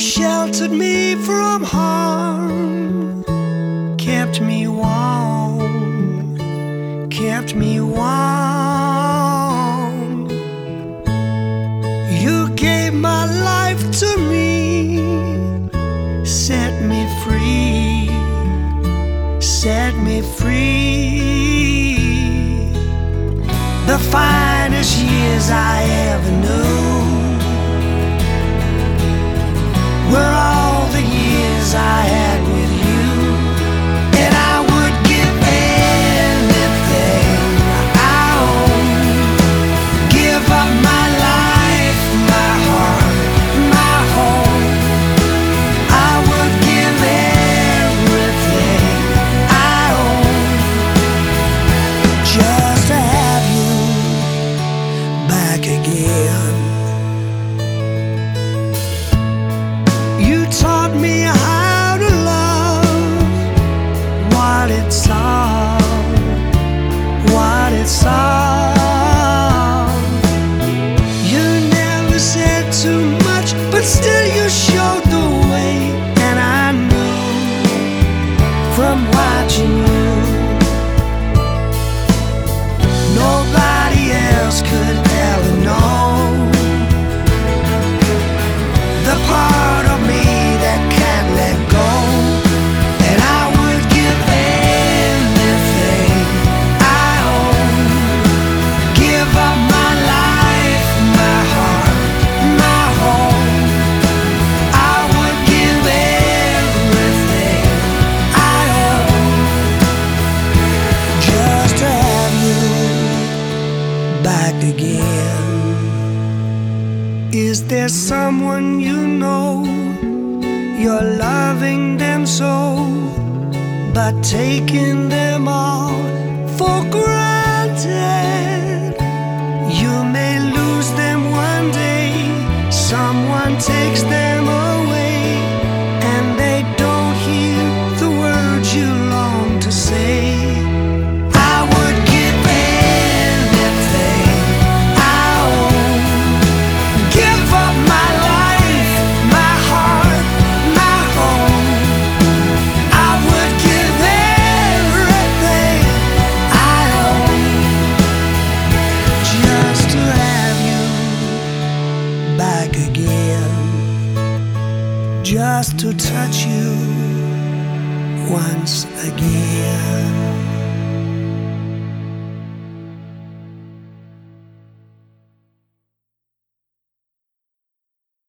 sheltered me from harm, kept me warm, kept me warm. You gave my life to me, set me free, set me free. The finest years I ever knew but still you showed the way, and I knew from watching you. Nobody else could back again. Is there someone you know you're loving them so, but taking them all for granted? You may lose them one day, someone takes them again. Just to touch you once again.